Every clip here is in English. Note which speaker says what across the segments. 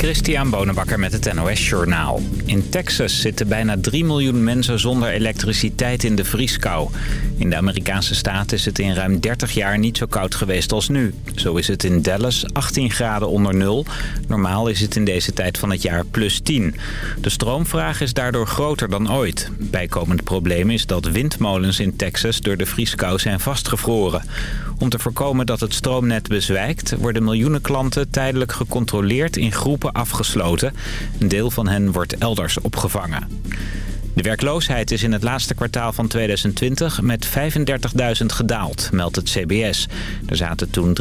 Speaker 1: Christian Bonenbakker met het NOS Journaal. In Texas zitten bijna 3 miljoen mensen zonder elektriciteit in de vrieskou. In de Amerikaanse staat is het in ruim 30 jaar niet zo koud geweest als nu. Zo is het in Dallas 18 graden onder nul. Normaal is het in deze tijd van het jaar plus 10. De stroomvraag is daardoor groter dan ooit. Bijkomend probleem is dat windmolens in Texas door de vrieskou zijn vastgevroren. Om te voorkomen dat het stroomnet bezwijkt... worden miljoenen klanten tijdelijk gecontroleerd in groepen afgesloten. Een deel van hen wordt elders opgevangen. De werkloosheid is in het laatste kwartaal van 2020 met 35.000 gedaald, meldt het CBS. Er zaten toen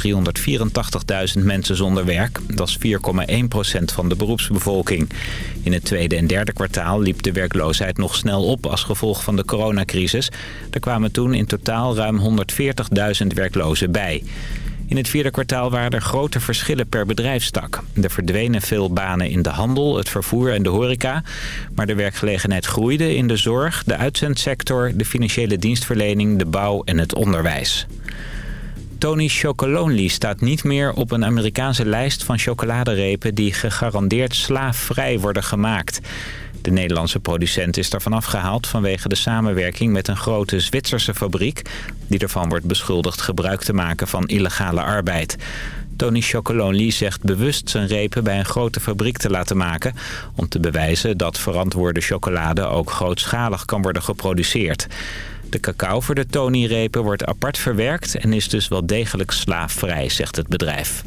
Speaker 1: 384.000 mensen zonder werk. Dat is 4,1% van de beroepsbevolking. In het tweede en derde kwartaal liep de werkloosheid nog snel op als gevolg van de coronacrisis. Er kwamen toen in totaal ruim 140.000 werklozen bij. In het vierde kwartaal waren er grote verschillen per bedrijfstak. Er verdwenen veel banen in de handel, het vervoer en de horeca. Maar de werkgelegenheid groeide in de zorg, de uitzendsector, de financiële dienstverlening, de bouw en het onderwijs. Tony Chocolonely staat niet meer op een Amerikaanse lijst van chocoladerepen die gegarandeerd slaafvrij worden gemaakt. De Nederlandse producent is ervan afgehaald vanwege de samenwerking met een grote Zwitserse fabriek... die ervan wordt beschuldigd gebruik te maken van illegale arbeid. Tony Chocolonely zegt bewust zijn repen bij een grote fabriek te laten maken... om te bewijzen dat verantwoorde chocolade ook grootschalig kan worden geproduceerd. De cacao voor de Tony-repen wordt apart verwerkt en is dus wel degelijk slaafvrij, zegt het bedrijf.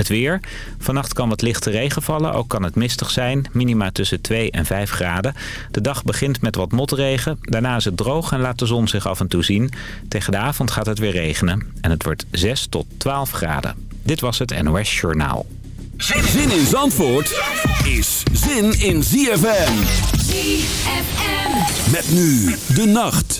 Speaker 1: Het weer. Vannacht kan wat lichte regen vallen, ook kan het mistig zijn. Minima tussen 2 en 5 graden. De dag begint met wat motregen. Daarna is het droog en laat de zon zich af en toe zien. Tegen de avond gaat het weer regenen. En het wordt 6 tot 12 graden. Dit was het NOS Journaal.
Speaker 2: Zin in Zandvoort is zin in ZFM.
Speaker 3: ZFM.
Speaker 2: Met nu de nacht.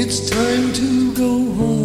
Speaker 4: It's time to
Speaker 3: go home.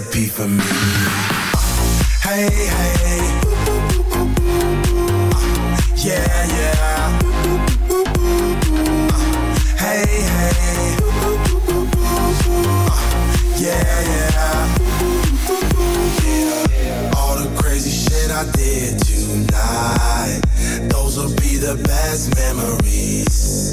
Speaker 3: be for me. Hey, hey. Yeah, yeah. Hey, hey. Yeah, yeah. All the crazy shit I did tonight. Those will be the best memories.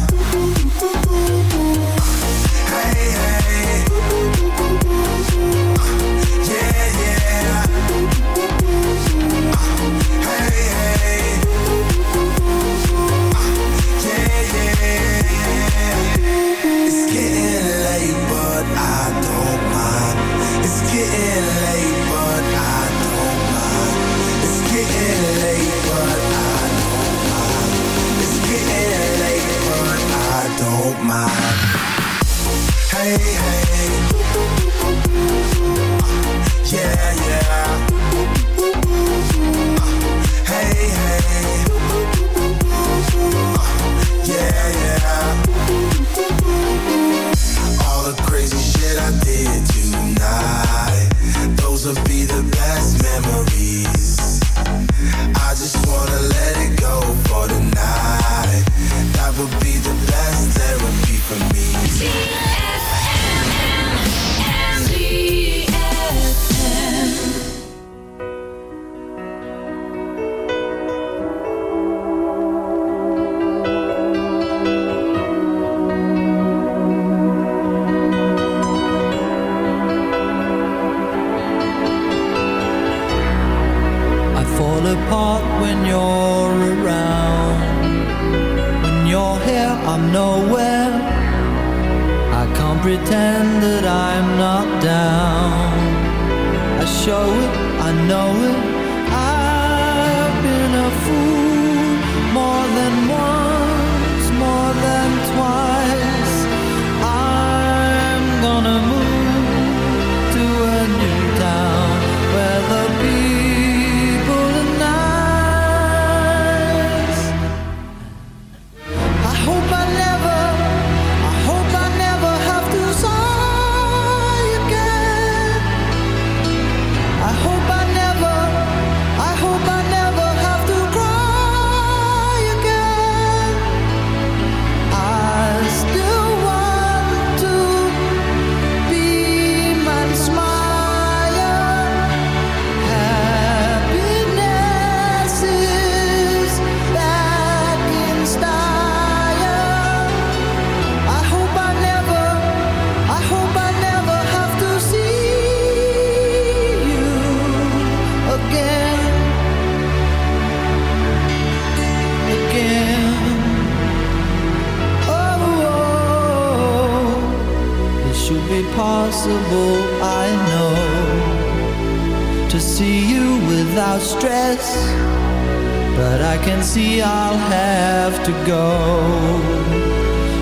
Speaker 3: But I can see I'll have to go.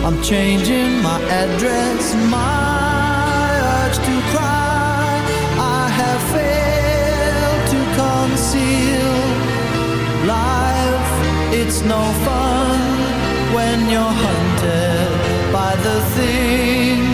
Speaker 3: I'm changing my address My urge to cry. I have failed to conceal Life, it's no fun When you're hunted by the
Speaker 5: thing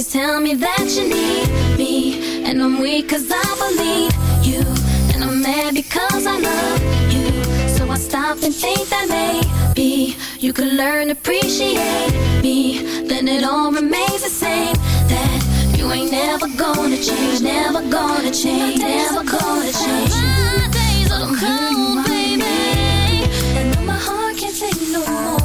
Speaker 5: always tell me that you need me And I'm weak cause I believe you And I'm mad because I love you. So I stop and think that maybe You could learn to appreciate me. Then it all remains the same That
Speaker 3: you ain't never gonna change Never gonna change Never gonna change. My days are cold, baby. And my heart can't take no more.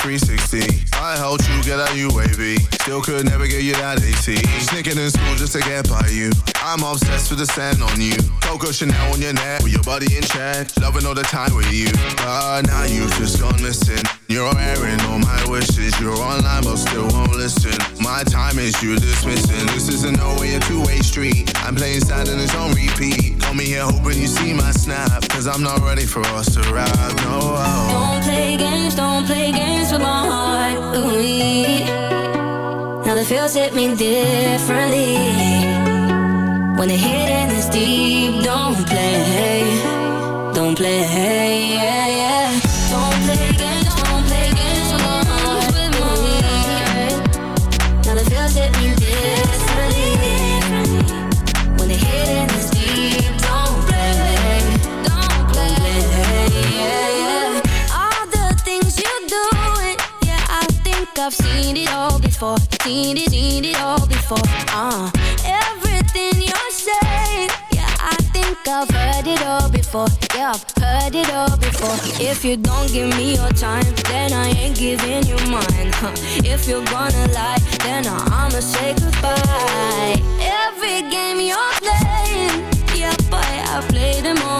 Speaker 6: 360. I helped you get out UAV. Still could never get you that AC. Sneaking in school just to get by you. I'm obsessed with the sand on you. Coco Chanel on your neck with your body in check. Loving all the time with you. But now you've just gone missing. You're airing all my wishes. You're online but still won't listen. My time is you dismissing. This isn't no way a two-way street. I'm playing sad and it's on repeat. Call me here hoping you see my snap. Cause I'm not ready for us to ride. No.
Speaker 7: Don't play games, don't play games with my heart. Ooh, now the feels hit me differently. When the hitting is deep, don't play, don't play, seen it all before. Seen it, seen it all before. Uh, everything you're saying, yeah, I think I've heard it all before. Yeah, I've heard it all before. If you don't give me your time, then I ain't giving you mine. Huh. If you're gonna lie, then I'ma say goodbye. Every game you're playing, yeah, boy, I played them all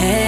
Speaker 7: don't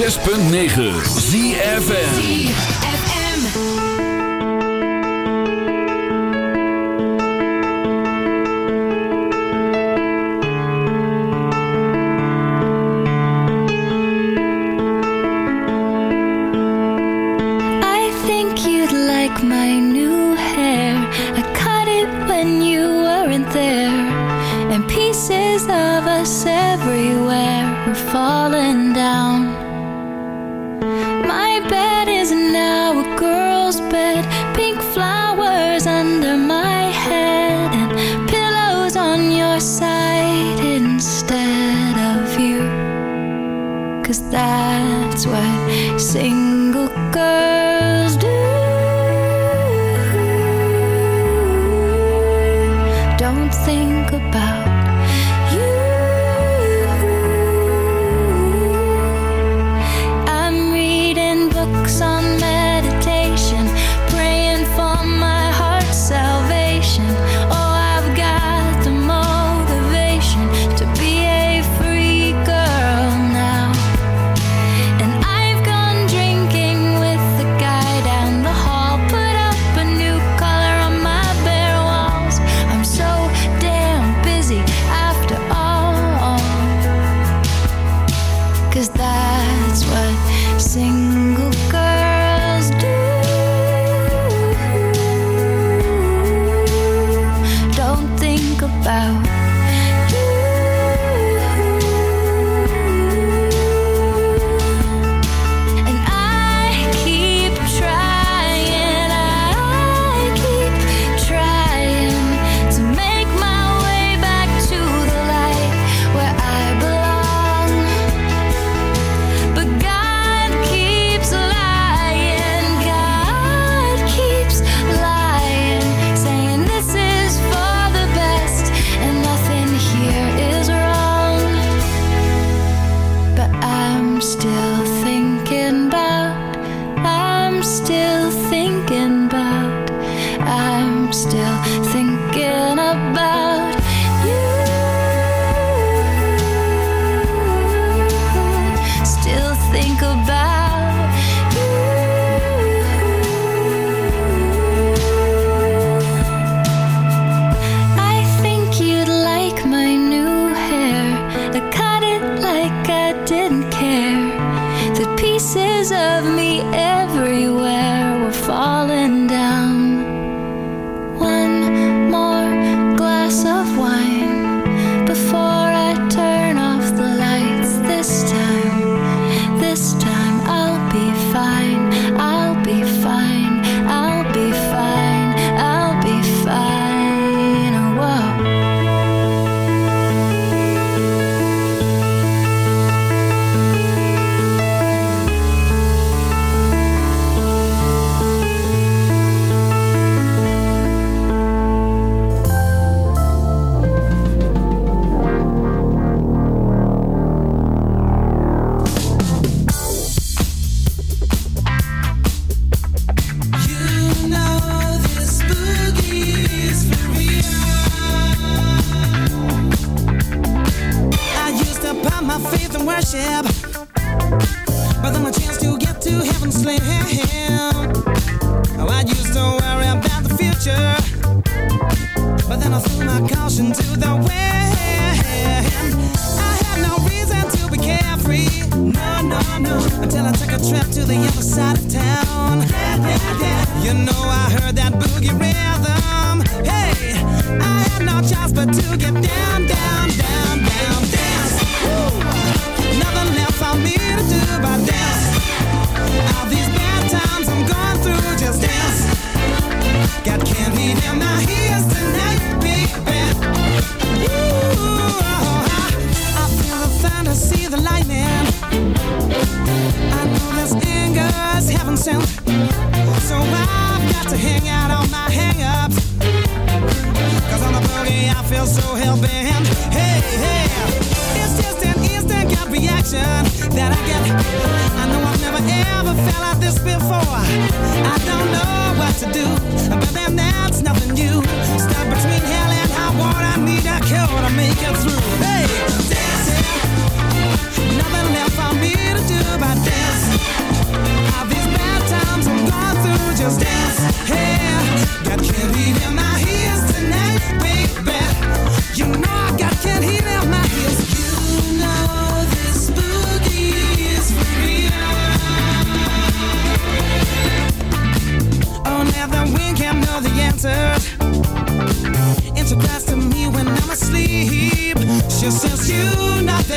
Speaker 7: 106.9
Speaker 2: ZFM.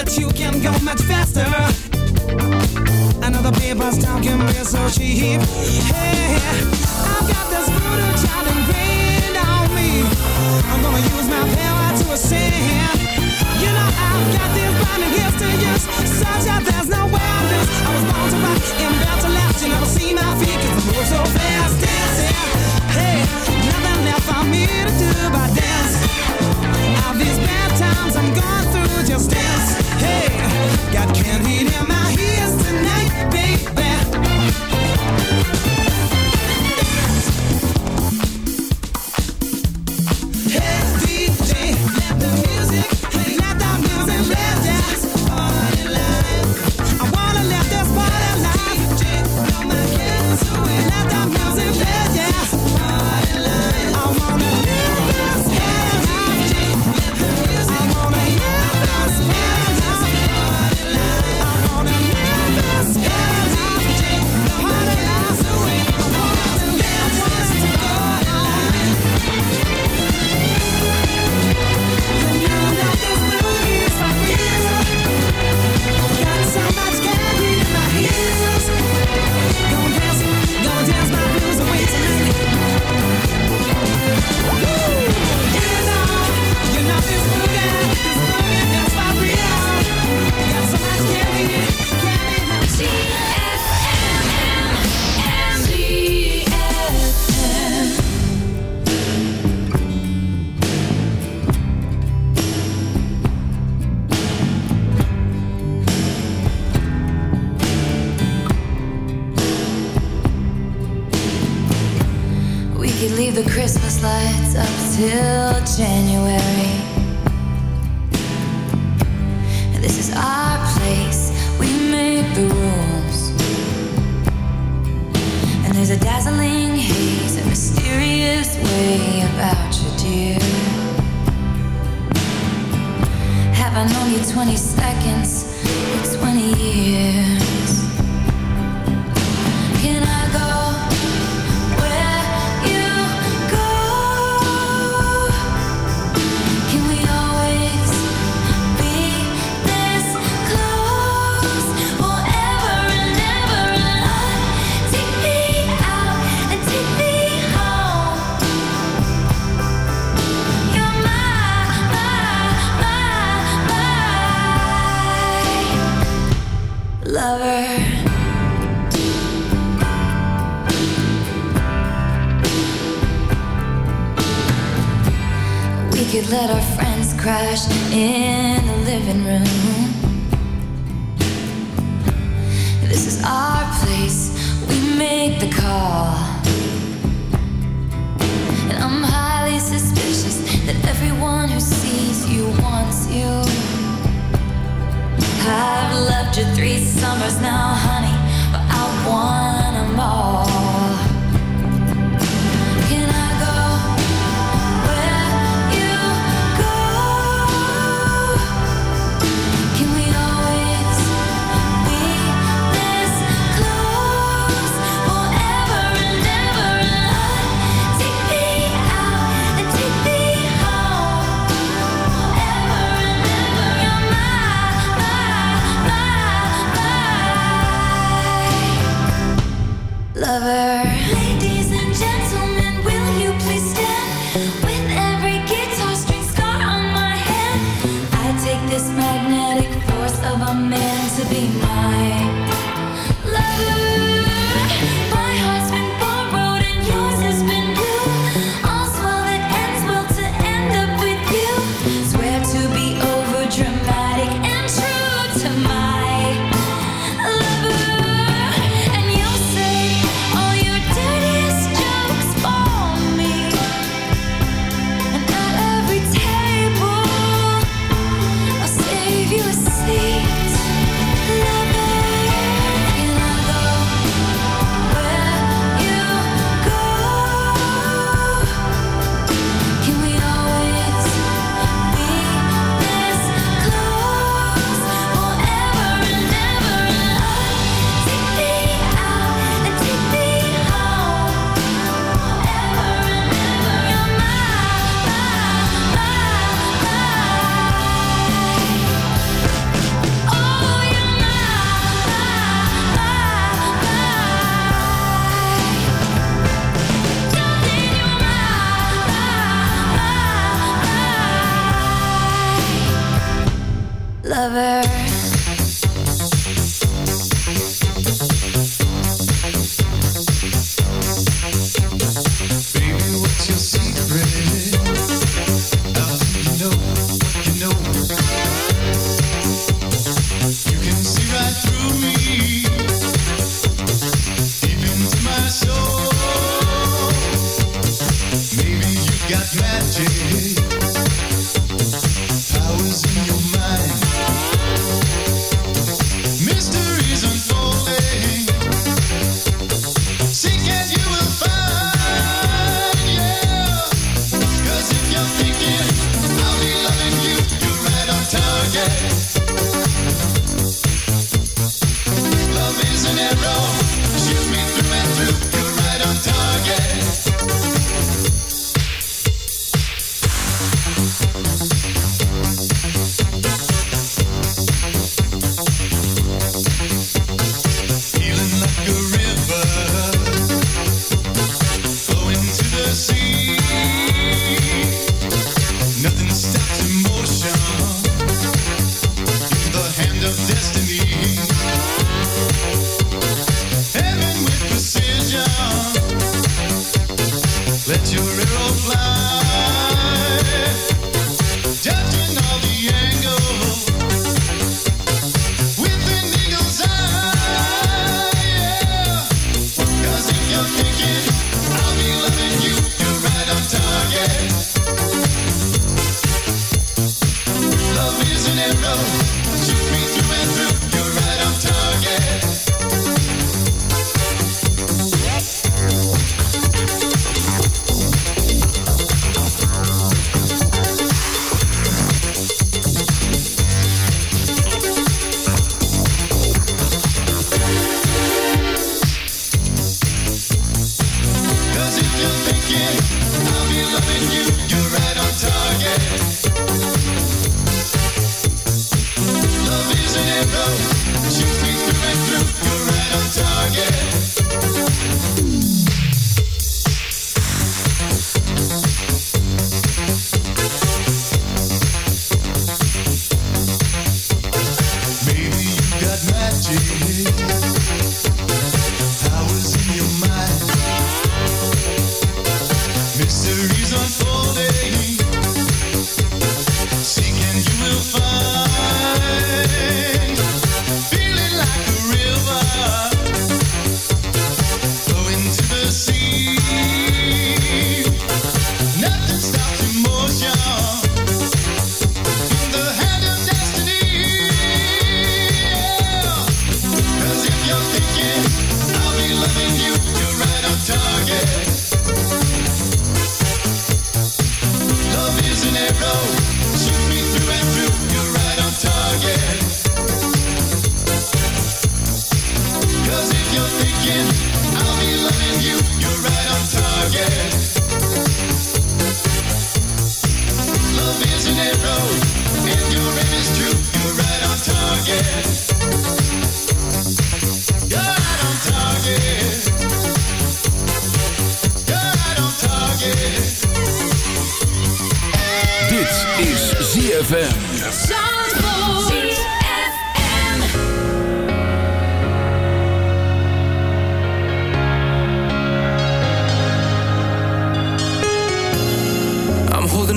Speaker 3: that
Speaker 2: you can go much faster. Another paper's talking me so cheap. Hey, I've got this brutal child ingrained on me. I'm gonna use my power to ascend. You know I've got these blinding gifts to use, such that there's no way I was born to rock and built to last. You never see my feet 'cause I move so fast, dancing. Hey, nothing left for me to do but dance. I've these bad just dance. Hey, got candy in my ears tonight, baby.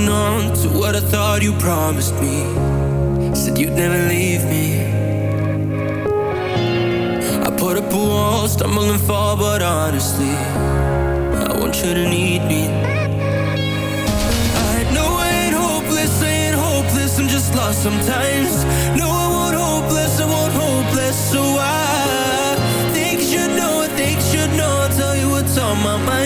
Speaker 8: Holding on to what I thought you promised me. Said you'd never leave me. I put up a wall, stumble and fall, but honestly, I want you to need me. I know I ain't hopeless, I ain't hopeless, I'm just lost sometimes. No, I won't hopeless, I won't hopeless, so I think you should know, I think you should know. I'll tell you what's on my mind,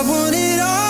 Speaker 8: I want it all,